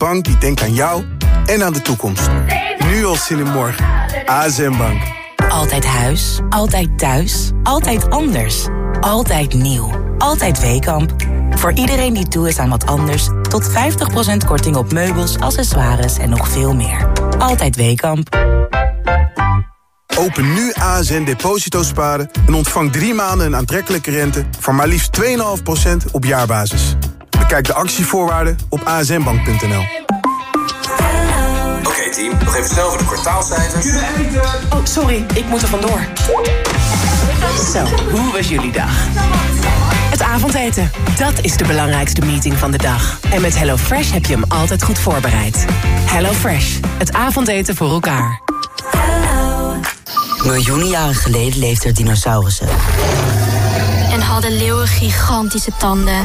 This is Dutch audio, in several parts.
bank die denkt aan jou en aan de toekomst. Nu al zin in morgen. ASM Bank. Altijd huis, altijd thuis, altijd anders. Altijd nieuw. Altijd Weekamp. Voor iedereen die toe is aan wat anders... tot 50% korting op meubels, accessoires en nog veel meer. Altijd Weekamp. Open nu ASN Deposito Sparen en ontvang drie maanden een aantrekkelijke rente... van maar liefst 2,5% op jaarbasis. Bekijk de actievoorwaarden op asnbank.nl. Oké team, nog even snel voor de kwartaalcijfers. Oh, sorry, ik moet er vandoor. Zo, hoe was jullie dag? Het avondeten, dat is de belangrijkste meeting van de dag. En met HelloFresh heb je hem altijd goed voorbereid. HelloFresh, het avondeten voor elkaar. Miljoenen jaren geleden leefden er dinosaurussen. En hadden leeuwen gigantische tanden.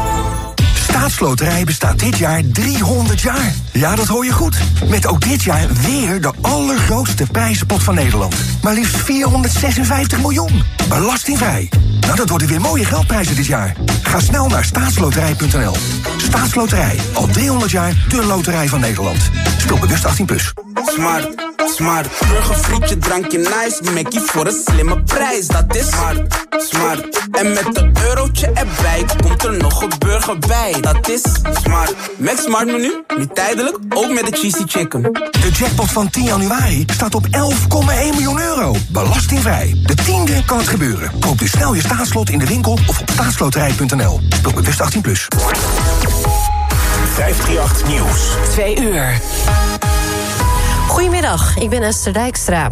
Staatsloterij bestaat dit jaar 300 jaar. Ja, dat hoor je goed. Met ook dit jaar weer de allergrootste prijzenpot van Nederland. Maar liefst 456 miljoen. Belastingvrij. Nou, dat worden weer mooie geldprijzen dit jaar. Ga snel naar staatsloterij.nl. Staatsloterij. Al 300 jaar de loterij van Nederland. Speel bewust 18+. Plus. Smart, smart. Burgerfrietje, drankje nice. Mackie voor een slimme prijs. Dat is smart, smart. En met een eurotje erbij komt er nog een burger bij. Dat is smart. Max Smart menu, nu tijdelijk, ook met de cheesy chicken. De jackpot van 10 januari staat op 11,1 miljoen euro. Belastingvrij. De tiende kan het gebeuren. Koop dus snel je staatslot in de winkel of op staatsloterij.nl. Speel bewust 18+. Plus. 538 Nieuws. 2 uur. Goedemiddag, ik ben Esther Dijkstra.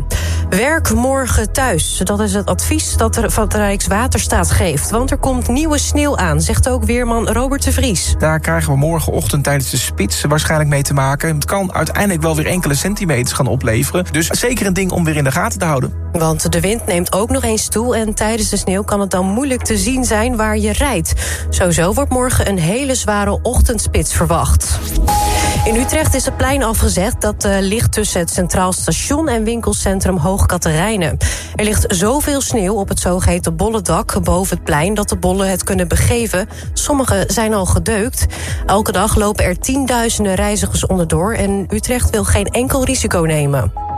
Werk morgen thuis. Dat is het advies dat er van Rijkswaterstaat geeft. Want er komt nieuwe sneeuw aan, zegt ook weerman Robert de Vries. Daar krijgen we morgenochtend tijdens de spits waarschijnlijk mee te maken. Het kan uiteindelijk wel weer enkele centimeters gaan opleveren. Dus zeker een ding om weer in de gaten te houden. Want de wind neemt ook nog eens toe... en tijdens de sneeuw kan het dan moeilijk te zien zijn waar je rijdt. Sowieso wordt morgen een hele zware ochtendspits verwacht. In Utrecht is het plein afgezegd dat uh, ligt tussen het Centraal Station en winkelcentrum Hoog Katerijnen. Er ligt zoveel sneeuw op het zogeheten bollendak boven het plein dat de bollen het kunnen begeven. Sommige zijn al gedeukt. Elke dag lopen er tienduizenden reizigers onderdoor en Utrecht wil geen enkel risico nemen.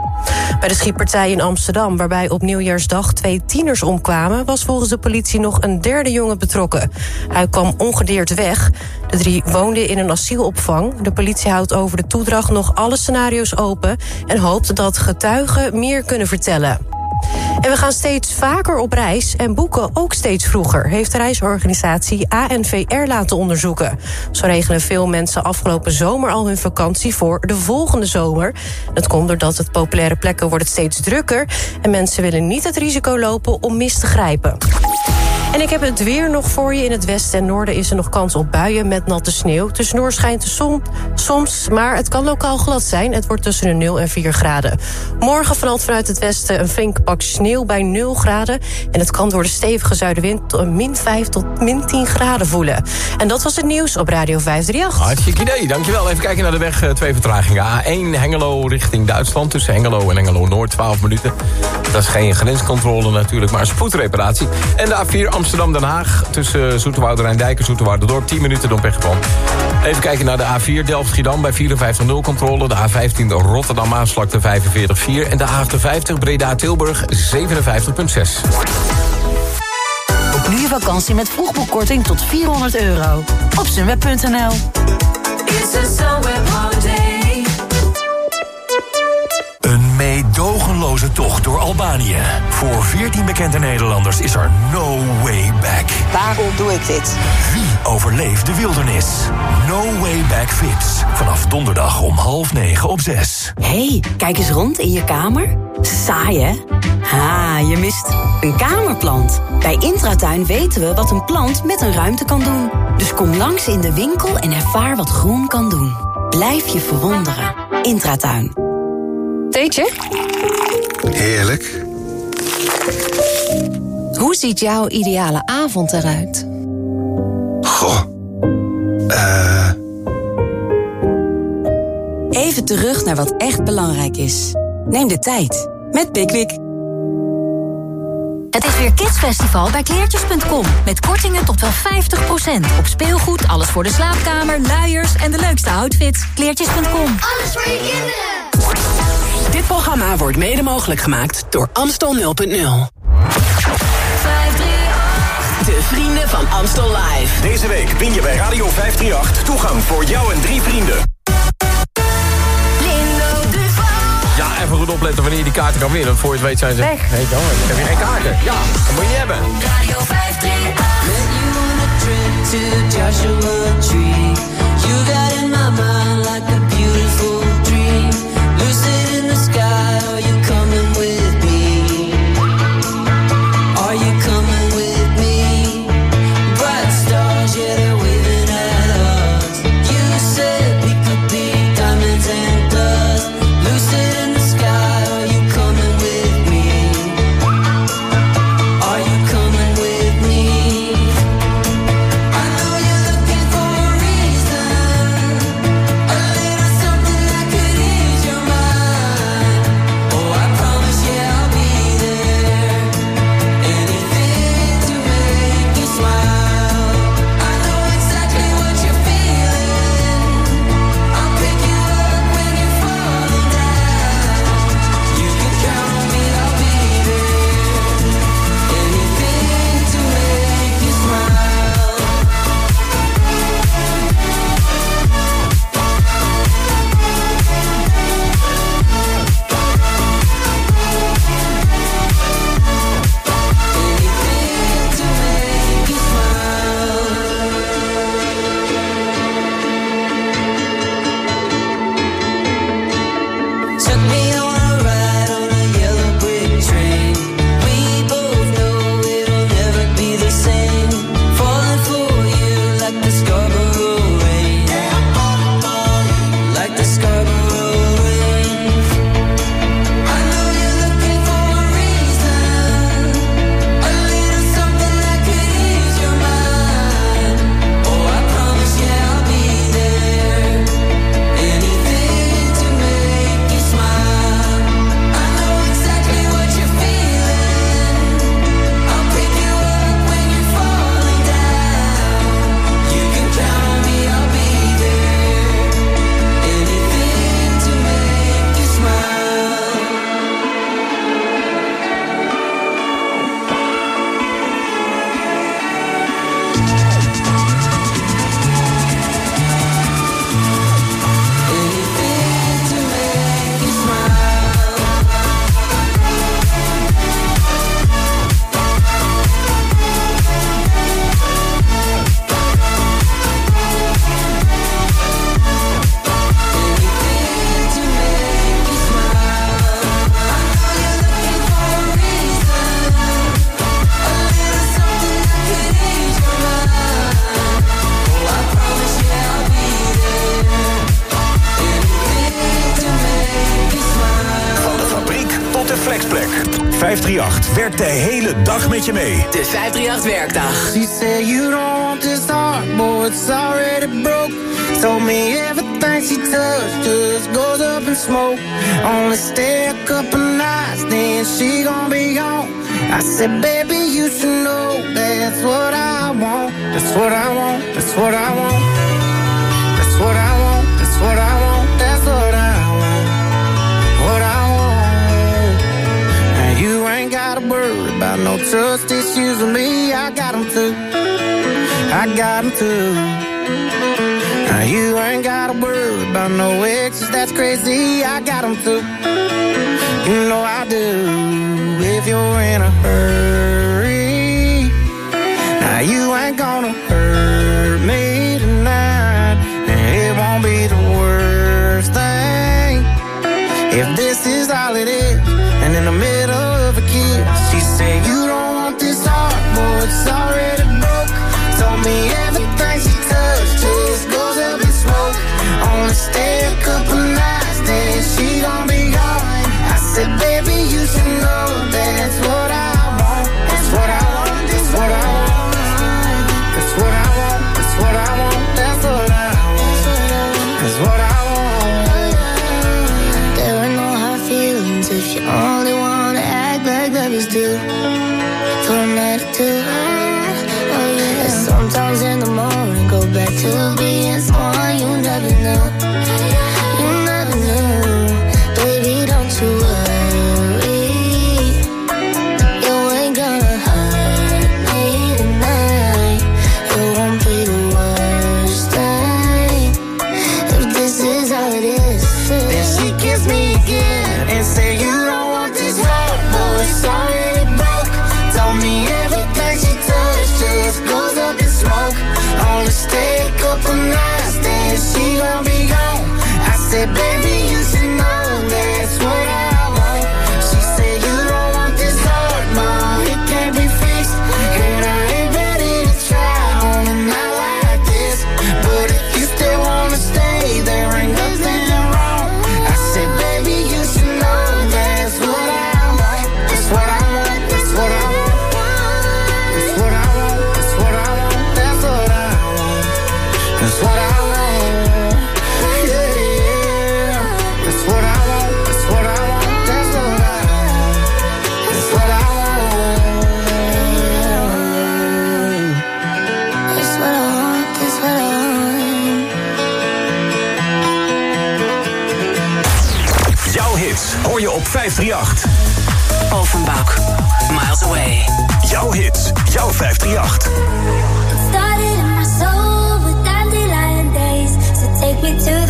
Bij de schietpartij in Amsterdam, waarbij op nieuwjaarsdag twee tieners omkwamen, was volgens de politie nog een derde jongen betrokken. Hij kwam ongedeerd weg. De drie woonden in een asielopvang. De politie houdt over de toedracht nog alle scenario's open en hoopt dat getuigen meer kunnen vertellen. En we gaan steeds vaker op reis en boeken ook steeds vroeger... heeft de reisorganisatie ANVR laten onderzoeken. Zo regelen veel mensen afgelopen zomer al hun vakantie voor de volgende zomer. Dat komt doordat het populaire plekken worden steeds drukker... en mensen willen niet het risico lopen om mis te grijpen. En ik heb het weer nog voor je. In het westen en noorden is er nog kans op buien met natte sneeuw. Tussendoor schijnt de zon soms, maar het kan lokaal glad zijn. Het wordt tussen de 0 en 4 graden. Morgen vanuit vanuit het westen een flink pak sneeuw bij 0 graden. En het kan door de stevige zuidenwind min 5 tot min 10 graden voelen. En dat was het nieuws op Radio 538. Hartstikke idee, dankjewel. Even kijken naar de weg, twee vertragingen. A1 Hengelo richting Duitsland, tussen Hengelo en Hengelo-Noord, 12 minuten. Dat is geen grenscontrole natuurlijk, maar een spoedreparatie. En de A4 Amsterdam-Den Haag tussen Zoeterwoude Rijndijk en Zoeterwoude-Dorp. 10 minuten door pechgebrand. Even kijken naar de A4 Delft-Schiedam bij 54.0 controle. De A15 Rotterdam-Maasvlakte 45.4. En de A58 Breda-Tilburg 57.6. Boek nu je vakantie met vroegboekkorting tot 400 euro. Op sunweb.nl tocht door Albanië. Voor 14 bekende Nederlanders is er no way back. Waarom doe ik dit? Wie overleeft de wildernis? No way back Vips. Vanaf donderdag om half negen op zes. hey, kijk eens rond in je kamer. Saai, hè? Ha, je mist een kamerplant. Bij Intratuin weten we wat een plant met een ruimte kan doen. Dus kom langs in de winkel en ervaar wat groen kan doen. Blijf je verwonderen. Intratuin. Theetje? Heerlijk. Hoe ziet jouw ideale avond eruit? Goh. Eh... Even terug naar wat echt belangrijk is. Neem de tijd. Met Pickwick. Het is weer Kidsfestival bij kleertjes.com. Met kortingen tot wel 50%. Op speelgoed, alles voor de slaapkamer, luiers en de leukste outfits. Kleertjes.com. Alles voor je kinderen. Dit programma wordt mede mogelijk gemaakt door Amstel 0.0. 538. De vrienden van Amstel Live. Deze week win je bij Radio 538 toegang voor jou en drie vrienden. Ja, even goed opletten wanneer je die kaarten kan winnen. Want voor je het weet zijn ze... Weg. Nee, dan heb je geen kaarten. Ja, dat moet je niet hebben. Radio 538. met je mee. De 538 Werkdag. She said you don't want this heart, boy, already broke. Told me everything she touched just goes up in smoke. Only stay a couple nights, then she gonna be gone. I. I know exes that's crazy, I got them too. You know I do, if you're in a hurry. Now you ain't gonna hurt. 538. Offenbach, miles away. Jouw hits, jouw 538. It started in my soul with dandelion days. So take me to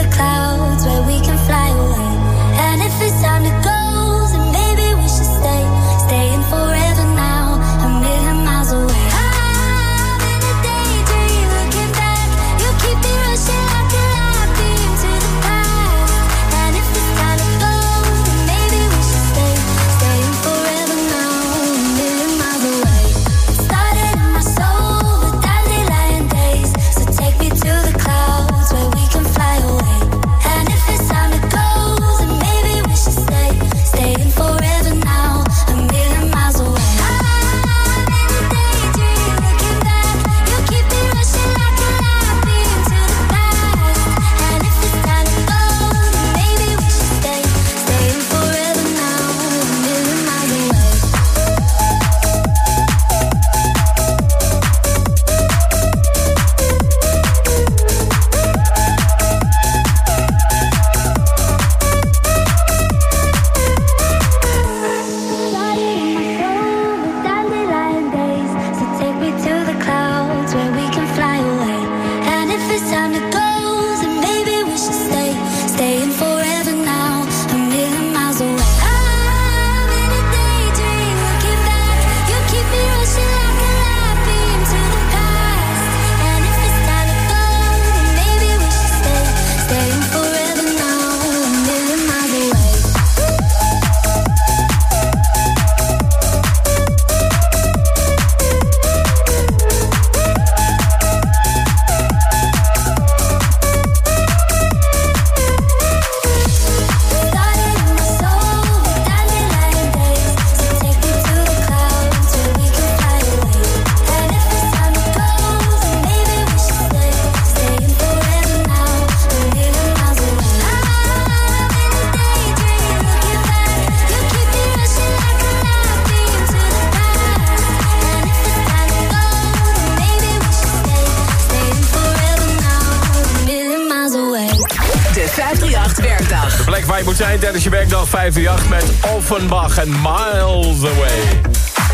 538 met Offenbach en Miles Away.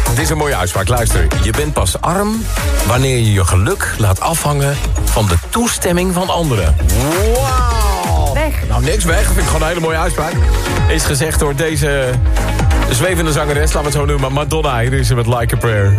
Dit is een mooie uitspraak, luister. Je bent pas arm wanneer je je geluk laat afhangen van de toestemming van anderen. Wow! Weg. Nou, niks weg. Vind ik gewoon een hele mooie uitspraak. Is gezegd door deze zwevende zangeres, laten we het zo noemen, Madonna. Hier is ze met Like a Prayer.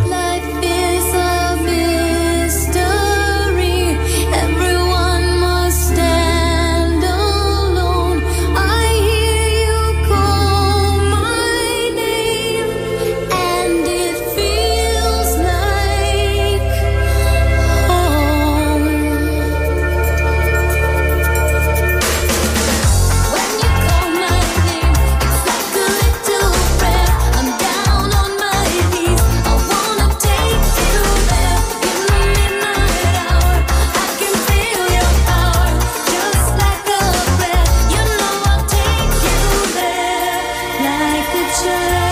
future.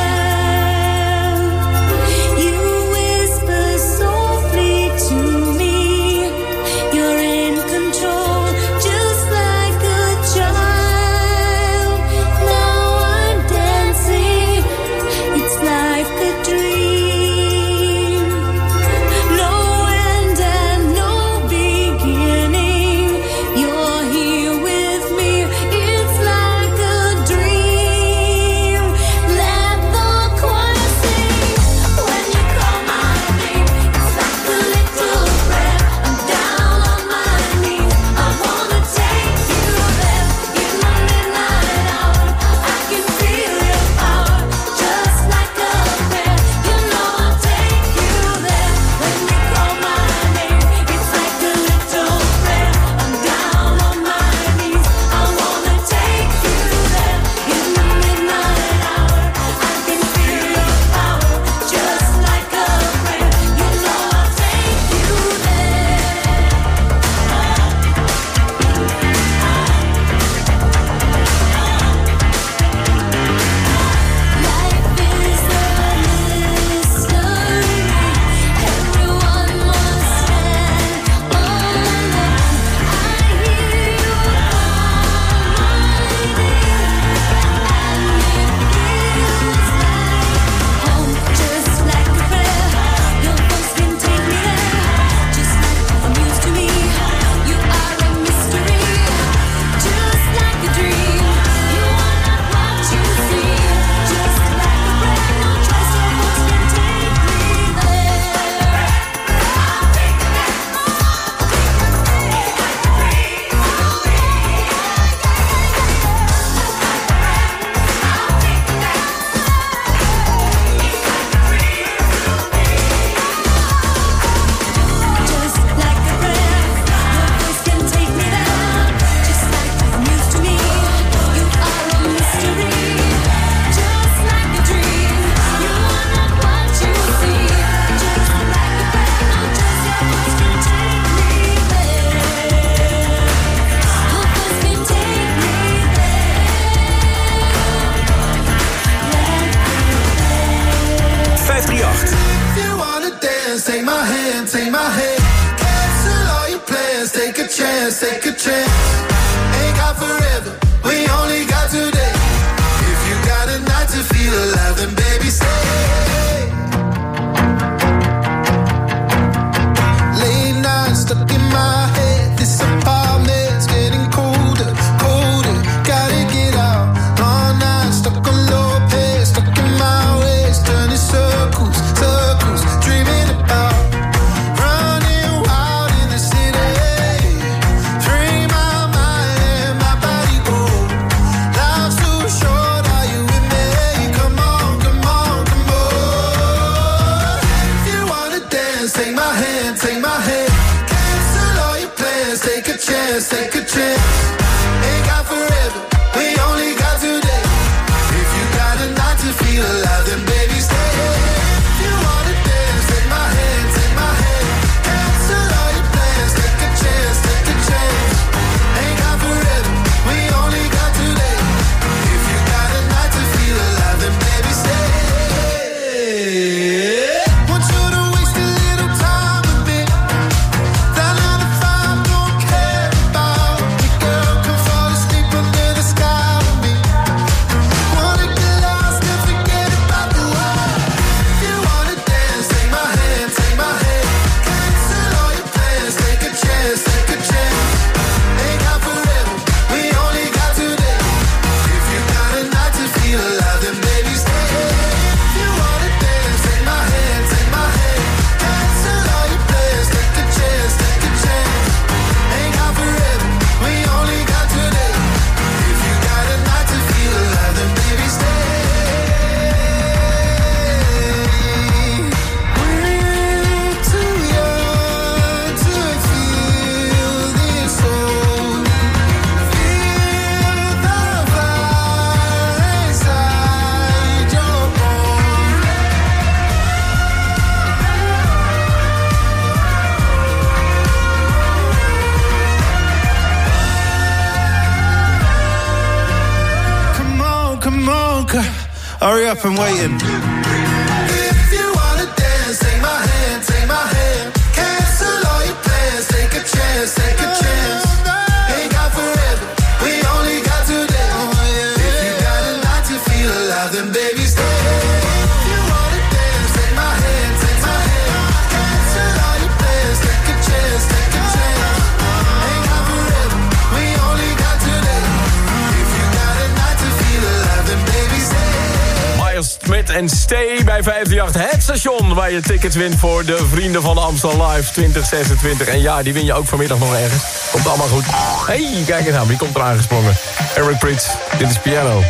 from waiting. Station waar je tickets wint voor de Vrienden van Amstel Live 2026. En ja, die win je ook vanmiddag nog ergens. Komt allemaal goed. hey, kijk eens aan. Wie komt er aangesprongen? Eric Prits. Dit is Piano.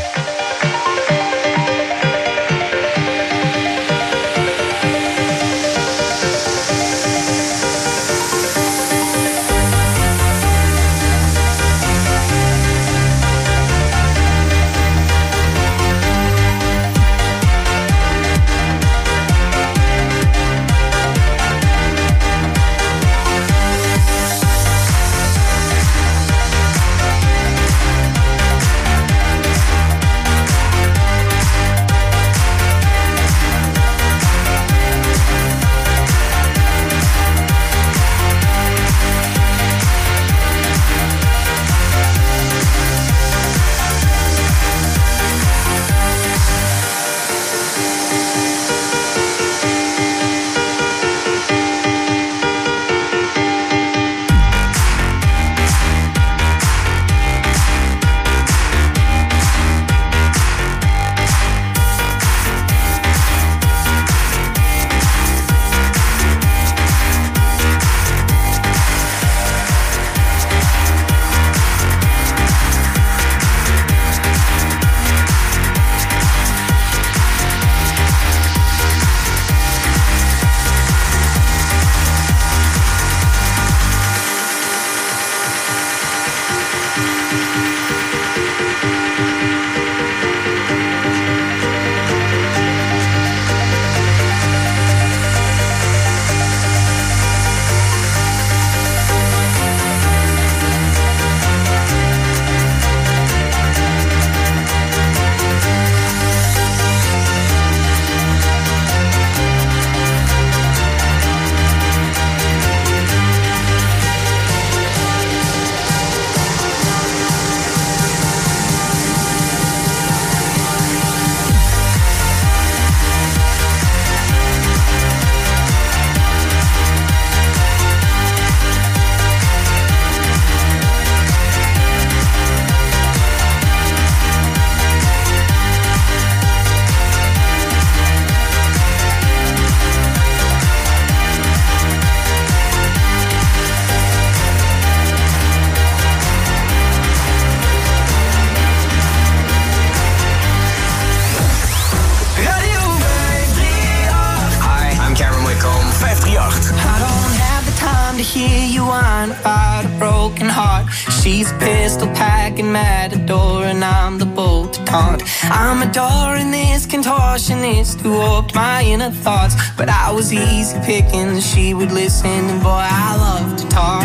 Contortionist who warped my inner thoughts. But I was easy picking, she would listen, and boy, I love to talk.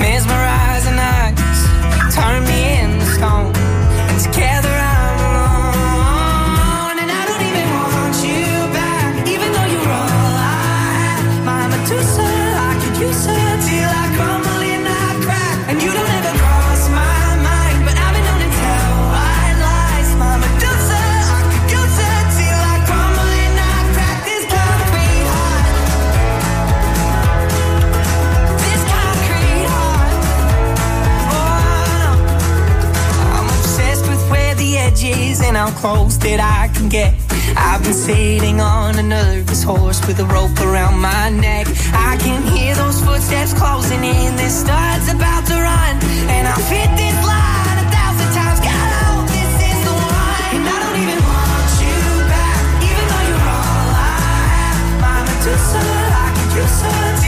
Mesmerizing eyes turn me into stone, and close that I can get. I've been sitting on a nervous horse with a rope around my neck. I can hear those footsteps closing in. This star's about to run, and I've hit this line a thousand times. I this is the one. And I don't even want you back, even though you're all I have. I use her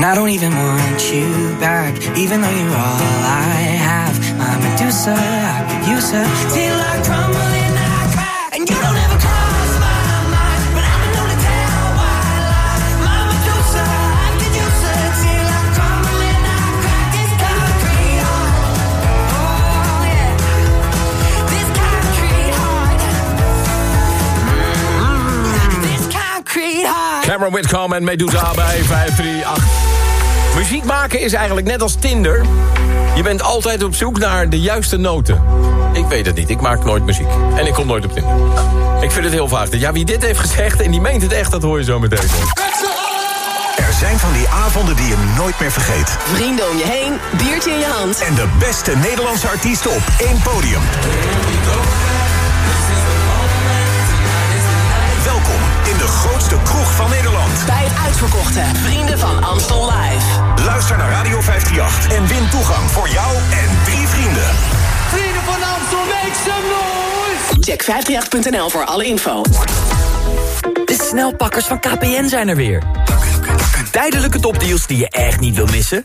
And I don't even want you back, even though you're all I have. My Medusa, I use her till I crumble and I crack. And you don't ever cross my mind, but I'm the to tell why lie. My Medusa, I could use her till I crumble and I crack. This concrete heart, oh yeah, this concrete heart, Mm, this concrete heart. Cameron Whitcomb en Medusa bij 538. Muziek maken is eigenlijk net als Tinder. Je bent altijd op zoek naar de juiste noten. Ik weet het niet, ik maak nooit muziek. En ik kom nooit op Tinder. Ik vind het heel vaag. Ja, wie dit heeft gezegd en die meent het echt, dat hoor je zo meteen. Er zijn van die avonden die je nooit meer vergeet. Vrienden om je heen, biertje in je hand. En de beste Nederlandse artiesten op één podium. Grootste kroeg van Nederland. Bij het uitverkochte Vrienden van Amstel Live. Luister naar Radio 538 en win toegang voor jou en drie vrienden. Vrienden van Amstel, make some noise! Check 538.nl voor alle info. De snelpakkers van KPN zijn er weer. Tijdelijke topdeals die je echt niet wil missen?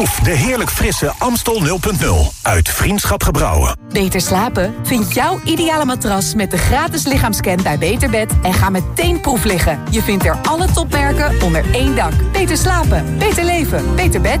Proef de heerlijk frisse Amstel 0.0 uit Vriendschap Gebrouwen. Beter slapen? Vind jouw ideale matras met de gratis lichaamscan bij Beterbed en ga meteen proef liggen. Je vindt er alle topmerken onder één dak. Beter slapen, beter leven, beter bed.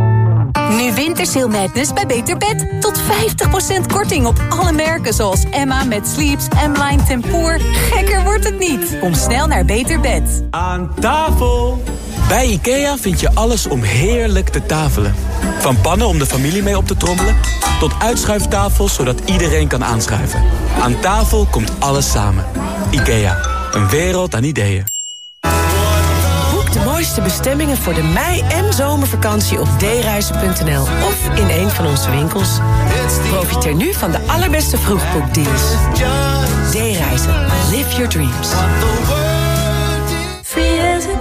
Nu Wintersail Madness bij Beter Bed. Tot 50% korting op alle merken zoals Emma met Sleeps, M-Line Tempoor. Gekker wordt het niet. Kom snel naar Beter Bed. Aan tafel! Bij IKEA vind je alles om heerlijk te tafelen. Van pannen om de familie mee op te trommelen... tot uitschuiftafels zodat iedereen kan aanschuiven. Aan tafel komt alles samen. IKEA, een wereld aan ideeën. De mooiste bestemmingen voor de mei- en zomervakantie op dereizen.nl of in een van onze winkels. Profiteer nu van de allerbeste vroegboekdeals. D-reizen. Live your dreams.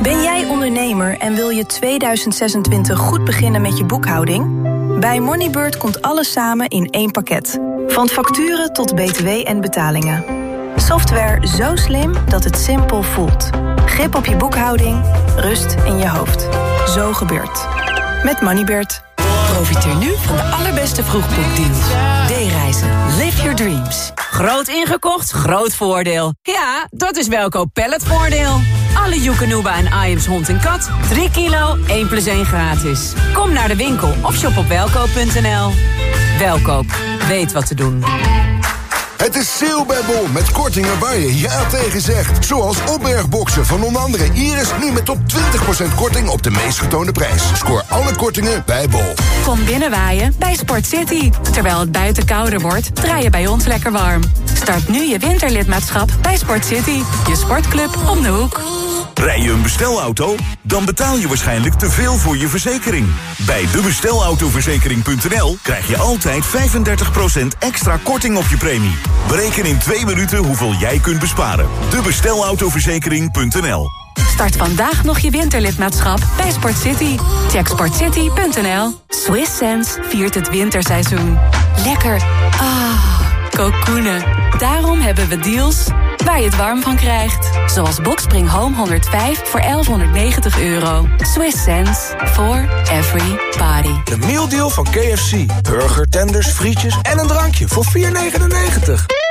Ben jij ondernemer en wil je 2026 goed beginnen met je boekhouding? Bij Moneybird komt alles samen in één pakket. Van facturen tot btw en betalingen. Software zo slim dat het simpel voelt. Grip op je boekhouding, rust in je hoofd. Zo gebeurt. Met Moneybird. Profiteer nu van de allerbeste vroegboekdeals. D-reizen. Live your dreams. Groot ingekocht, groot voordeel. Ja, dat is Welkoop Palletvoordeel. Alle Joekanuba en Iams hond en kat. 3 kilo, 1 plus 1 gratis. Kom naar de winkel of shop op welkoop.nl. Welkoop, weet wat te doen. Het is sale bij Bol met kortingen waar je ja tegen zegt. Zoals opbergboxen van onder andere Iris nu met tot 20% korting op de meest getoonde prijs. Scoor alle kortingen bij Bol. Kom binnenwaaien bij Sport City. Terwijl het buiten kouder wordt, draai je bij ons lekker warm. Start nu je winterlidmaatschap bij Sport City. Je sportclub om de hoek. Rij je een bestelauto? Dan betaal je waarschijnlijk te veel voor je verzekering. Bij debestelautoverzekering.nl krijg je altijd 35% extra korting op je premie. Bereken in twee minuten hoeveel jij kunt besparen. Debestelautoverzekering.nl Start vandaag nog je winterlidmaatschap bij Sport City. Check sportcity.nl. Swiss Sense viert het winterseizoen. Lekker. Ah, Daarom hebben we deals waar je het warm van krijgt. Zoals Boxspring Home 105 voor 1190 euro. Swiss sense for every body. De mealdeal van KFC. Burger, tenders, frietjes en een drankje voor 4,99.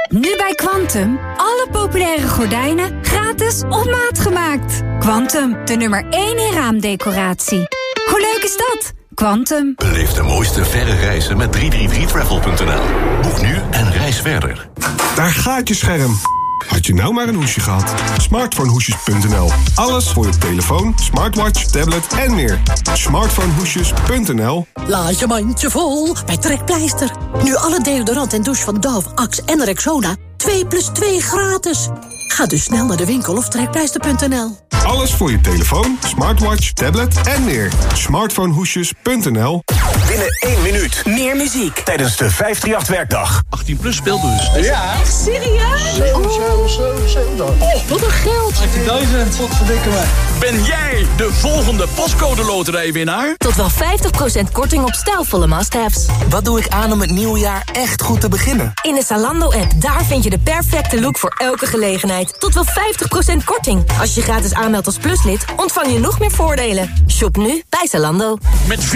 Nu bij Quantum. Alle populaire gordijnen gratis op maat gemaakt. Quantum, de nummer 1 in raamdecoratie. Hoe leuk is dat? Quantum. Beleef de mooiste verre reizen met 333travel.nl. Boek nu en reis verder. Daar gaat je scherm. Had je nou maar een hoesje gehad? Smartphonehoesjes.nl. Alles voor je telefoon, smartwatch, tablet en meer. Smartphonehoesjes.nl. Laat je mandje vol bij Trekpleister. Nu alle deodorant en douche van Dove, Axe en Rexona 2 plus 2 gratis. Ga dus snel naar de winkel of trekpleister.nl. Alles voor je telefoon, smartwatch, tablet en meer. Smartphonehoesjes.nl. Binnen één minuut. Meer muziek. Tijdens de 538-werkdag. 18 plus speelbus. Ja. Echt serieus? Oh, wat een geld. 18.000. Wat verdikken me. Ben jij de volgende pascode loterijwinnaar? Tot wel 50% korting op stijlvolle must-haves. Wat doe ik aan om het nieuwe jaar echt goed te beginnen? In de Zalando-app, daar vind je de perfecte look voor elke gelegenheid. Tot wel 50% korting. Als je je gratis aanmeldt als pluslid, ontvang je nog meer voordelen. Shop nu bij Zalando. Met 463,9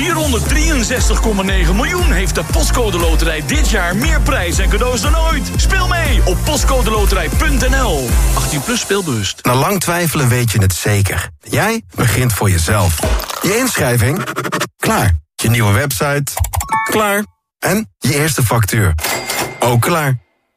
miljoen heeft de Postcode Loterij dit jaar meer prijs en cadeaus dan ooit. Speel mee op postcodeloterij.nl. 18 plus speelbewust. Na lang twijfelen weet je het zeker. Jij begint voor jezelf. Je inschrijving? Klaar. Je nieuwe website? Klaar. En je eerste factuur? Ook klaar.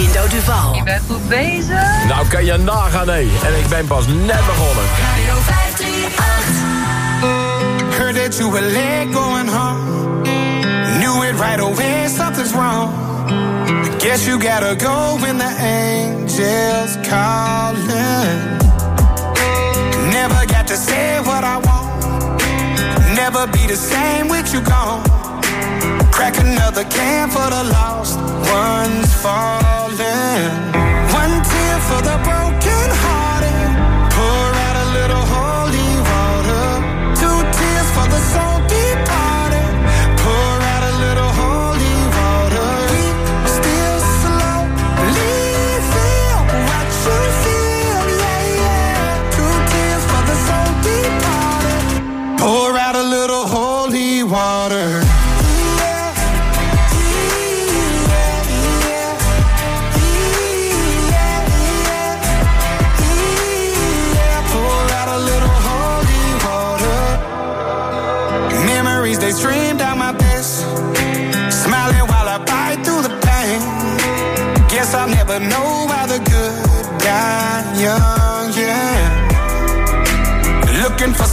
Lindo Duval. Je bent goed bezig. Nou kan je nagaan, hé. En ik ben pas net begonnen. Radio 538. Heard that you were late going home. Knew it right away, something's wrong. Guess you gotta go when the angels calling. Never got to say what I want. Never be the same with you gone. Crack another can for the lost ones falling. pretend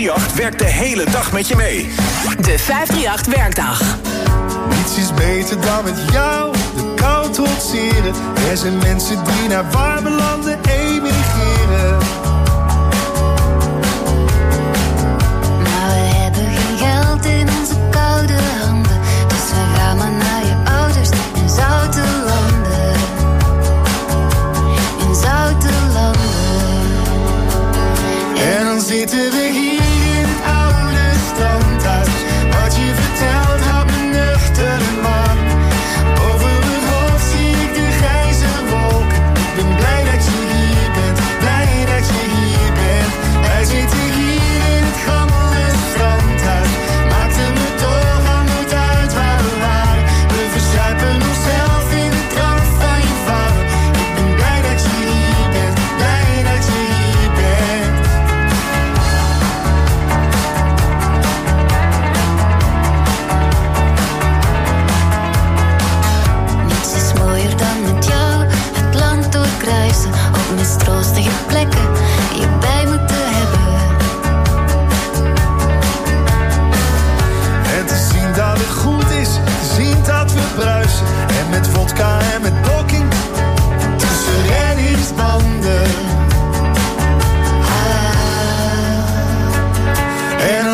538 werkt de hele dag met je mee. De 538 werkdag. Niets is beter dan met jou de kou trotseren. Er zijn mensen die naar warme landen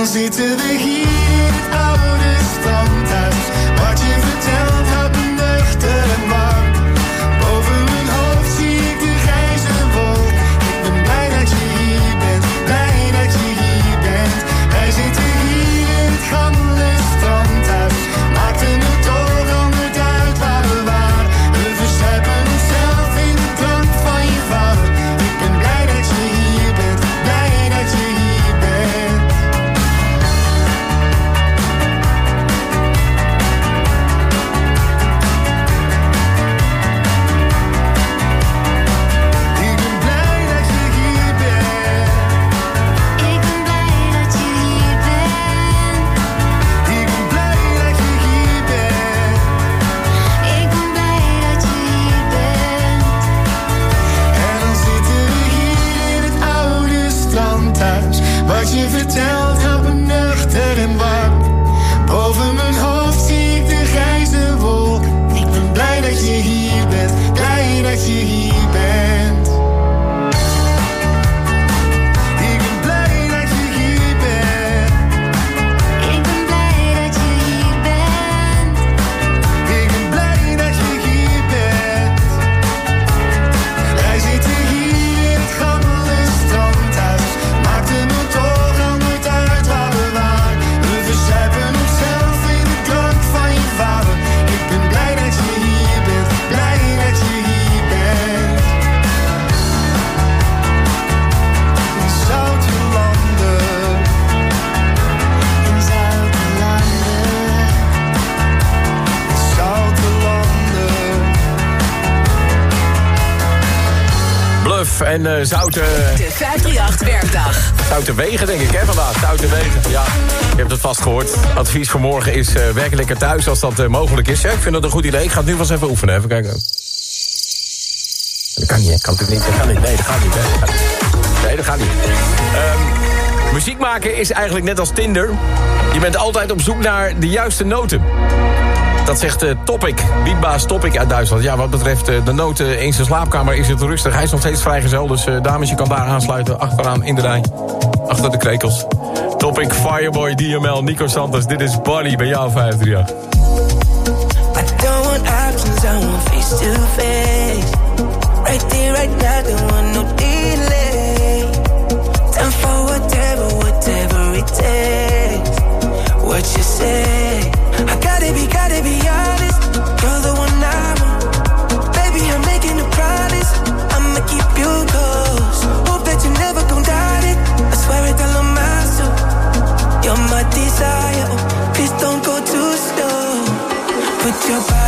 zitten we hier in het oude standhuis. Wat je En eh zoute... De 538 werkdag. Zoute wegen, denk ik, hè, vandaag. Zoute wegen, ja. Je hebt het vast gehoord. Advies voor morgen is eh werk lekker thuis als dat eh, mogelijk is. Ja, ik vind dat een goed idee. Ik ga het nu wel eens even oefenen. Even kijken. Dat kan niet, hè? Kan natuurlijk niet. Dat kan niet. Nee, dat gaat niet, hè? Dat gaat niet. Nee, dat gaat niet. Ehm, muziek maken is eigenlijk net als Tinder. Je bent altijd op zoek naar de juiste noten. Dat zegt eh, Topic, beatbaas Topic uit Duitsland. Ja, wat betreft eh, de noten in zijn slaapkamer is het rustig. Hij is nog steeds vrijgezel, dus eh, dames, je kan daar aansluiten. Achteraan in de rij, achter de krekels. Topic, Fireboy, DML, Nico Santos. Dit is Bali bij jou 538. I don't want options, I want face to face. Right there, right now, don't want no delay. Time for whatever, whatever it takes. What you say? I gotta be, gotta be honest. You're the one I want. Baby, I'm making a promise. I'ma keep you close. Hope that you never gon' doubt it. I swear it all on. You're my desire. Please don't go too slow. Put your body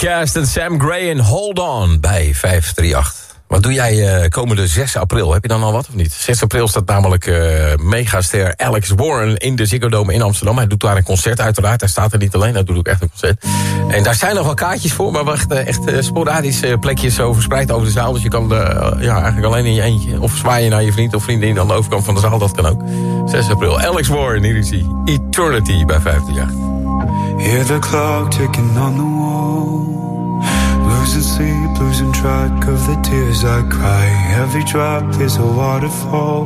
Telecast en Sam Gray en Hold On bij 538. Wat doe jij eh, komende 6 april? Heb je dan al wat of niet? 6 april staat namelijk eh, megaster Alex Warren in de Ziggo Dome in Amsterdam. Hij doet daar een concert uiteraard. Hij staat er niet alleen, hij doet ook echt een concert. En daar zijn nog wel kaartjes voor, maar eh, echt eh, sporadische plekjes zo verspreid over de zaal. Dus je kan eh, ja, eigenlijk alleen in je eentje. Of zwaai je naar je vriend of vriendin aan de overkant van de zaal, dat kan ook. 6 april, Alex Warren, hier is hij. Eternity bij 538. Hear the clock ticking on the wall. Losing sleep, losing track of the tears I cry. Every drop is a waterfall.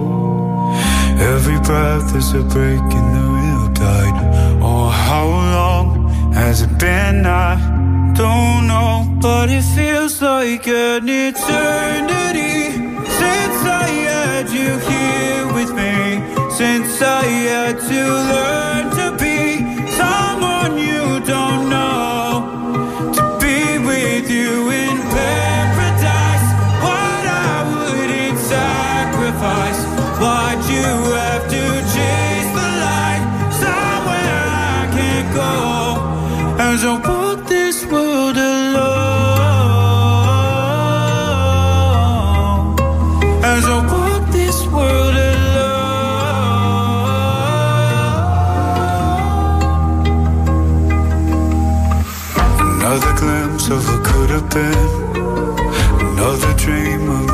Every breath is a break in the real tide. Oh, how long has it been? I don't know, but it feels like an eternity since I had you here with me. Since I had to learn what could have been. Another dream of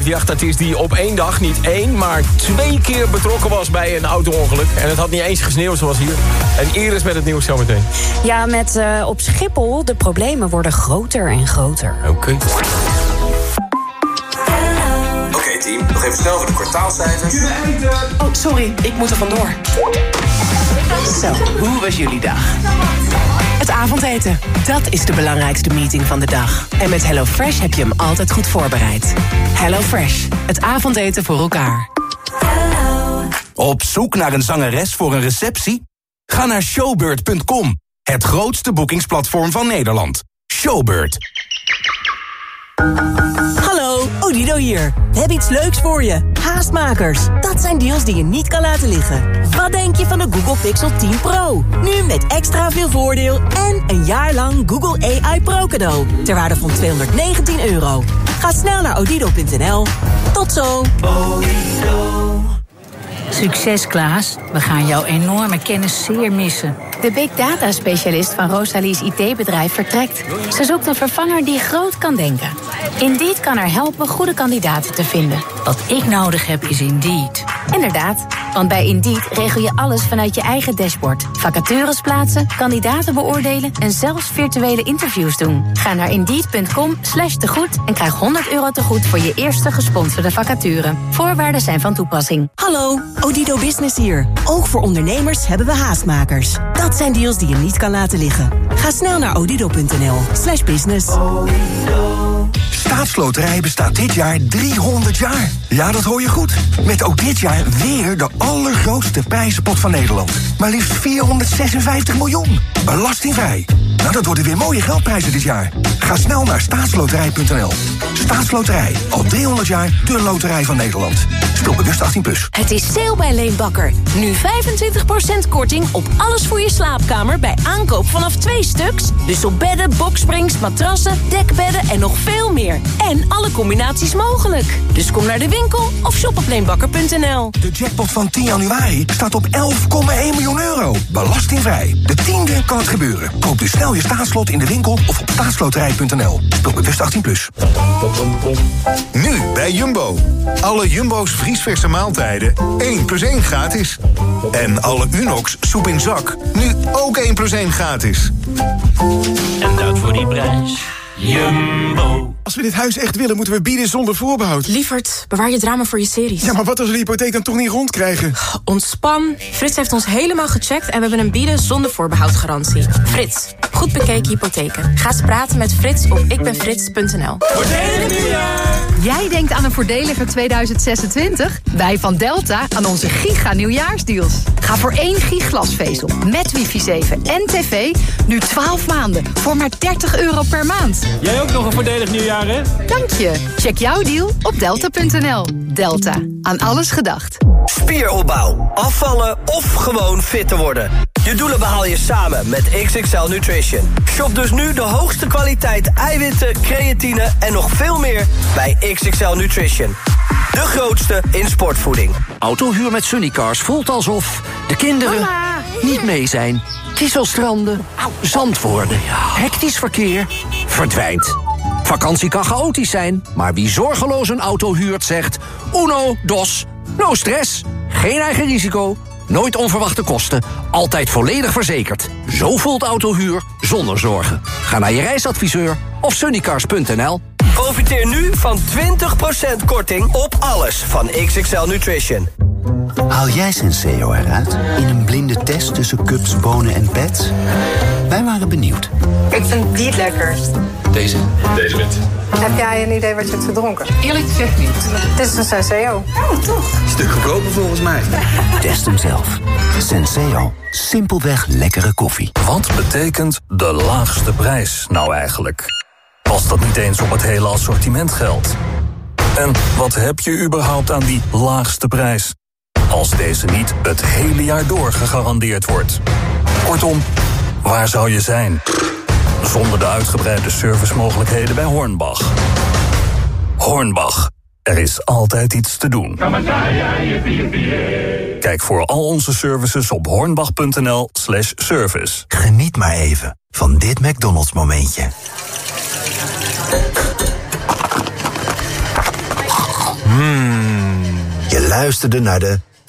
538-artiest die op één dag niet één, maar twee keer betrokken was bij een auto-ongeluk. En het had niet eens gesneeuwd zoals hier. En Iris met het nieuws zometeen. Ja, met eh, op Schiphol de problemen worden groter en groter. Oké. Oké team, nog even snel voor de kwartaalcijfers. Oh, sorry, ik moet er vandoor. Zo, hoe was jullie dag? Avondeten, dat is de belangrijkste meeting van de dag. En met HelloFresh heb je hem altijd goed voorbereid. HelloFresh, het avondeten voor elkaar. Op zoek naar een zangeres voor een receptie? Ga naar showbird.com, het grootste boekingsplatform van Nederland. Showbird. Odido hier. We hebben iets leuks voor je. Haastmakers. Dat zijn deals die je niet kan laten liggen. Wat denk je van de Google Pixel 10 Pro? Nu met extra veel voordeel en een jaar lang Google AI Pro cadeau. Ter waarde van 219 euro. Ga snel naar odido.nl. Tot zo. Succes Klaas, we gaan jouw enorme kennis zeer missen. De big data specialist van Rosalie's IT-bedrijf vertrekt. Ze zoekt een vervanger die groot kan denken. Indeed kan haar helpen goede kandidaten te vinden. Wat ik nodig heb is Indeed. Inderdaad, want bij Indeed regel je alles vanuit je eigen dashboard. Vacatures plaatsen, kandidaten beoordelen en zelfs virtuele interviews doen. Ga naar indeed.com slash tegoed en krijg 100 euro tegoed voor je eerste gesponsorde vacature. Voorwaarden zijn van toepassing. Hallo, Odido Business hier. Ook voor ondernemers hebben we haastmakers. Dat zijn deals die je niet kan laten liggen. Ga snel naar odido.nl slash business. Staatsloterij bestaat dit jaar 300 jaar. Ja, dat hoor je goed. Met ook dit jaar weer de allergrootste prijzenpot van Nederland. Maar liefst 456 miljoen. Belastingvrij. Nou, dat worden weer mooie geldprijzen dit jaar. Ga snel naar staatsloterij.nl. Staatsloterij. Al 300 jaar de loterij van Nederland. Speel bewust 18+. Plus. Het is sale bij Leenbakker. Nu 25% korting op alles voor je slaapkamer bij aankoop vanaf twee stuks. Dus op bedden, boksprings, matrassen, dekbedden en nog veel meer. En alle combinaties mogelijk. Dus kom naar de winkel of shop op leenbakker.nl. De jackpot van 10 januari staat op 11,1 miljoen euro. Belastingvrij. De tiende kan het gebeuren. Koop dus snel je staatslot in de winkel of op staatsloterij.nl. Speel bewust 18+. Plus. Nu bij Jumbo. Alle Jumbo's vriesverse maaltijden 1 plus 1 gratis. En alle Unox soep in zak nu ook 1 plus 1 gratis. En dat voor die prijs. Jumbo. Als we dit huis echt willen, moeten we bieden zonder voorbehoud. Lievert, bewaar je drama voor je series. Ja, maar wat als we de hypotheek dan toch niet rondkrijgen? Ontspan. Frits heeft ons helemaal gecheckt en we hebben een bieden zonder voorbehoud garantie. Frits, goed bekeken hypotheken. Ga eens praten met Frits op ikbenfrits.nl. Jij denkt aan een voordeliger 2026? Wij van Delta aan onze giga nieuwjaarsdeals. Ga voor één gig glasvezel met wifi 7 en tv nu 12 maanden voor maar 30 euro per maand. Jij ook nog een voordelig nieuwjaar, hè? Dank je. Check jouw deal op delta.nl. Delta. Aan alles gedacht. Spieropbouw, afvallen of gewoon fit te worden. Je doelen behaal je samen met XXL Nutrition. Shop dus nu de hoogste kwaliteit eiwitten, creatine en nog veel meer bij XXL Nutrition. De grootste in sportvoeding. Autohuur met Sunnycars voelt alsof de kinderen niet mee zijn. Kieselstranden, zand worden, hectisch verkeer, verdwijnt. Vakantie kan chaotisch zijn, maar wie zorgeloos een auto huurt zegt... uno, dos, no stress, geen eigen risico, nooit onverwachte kosten... altijd volledig verzekerd. Zo voelt autohuur zonder zorgen. Ga naar je reisadviseur of sunnycars.nl. Profiteer nu van 20% korting op alles van XXL Nutrition. Haal jij Senseo eruit in een blinde test tussen cups, bonen en pets? Wij waren benieuwd. Ik vind die het lekkerst. Deze? Deze wit. Heb jij een idee wat je hebt gedronken? Eerlijk gezegd niet. Het is een Senseo. Oh, toch? Stuk goedkoper volgens mij. Test hem zelf. Senseo. Simpelweg lekkere koffie. Wat betekent de laagste prijs nou eigenlijk? Als dat niet eens op het hele assortiment geldt. En wat heb je überhaupt aan die laagste prijs? Als deze niet het hele jaar door gegarandeerd wordt. Kortom, waar zou je zijn? Zonder de uitgebreide servicemogelijkheden bij Hornbach. Hornbach, er is altijd iets te doen. Kijk voor al onze services op hornbach.nl slash service. Geniet maar even van dit McDonald's momentje. Hmm. Je luisterde naar de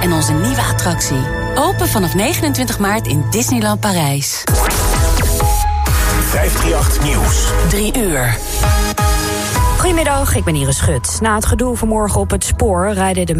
en onze nieuwe attractie. Open vanaf 29 maart in Disneyland Parijs. 538 Nieuws. 3 uur. Goedemiddag, ik ben Iris Schut. Na het gedoe vanmorgen op het spoor rijden de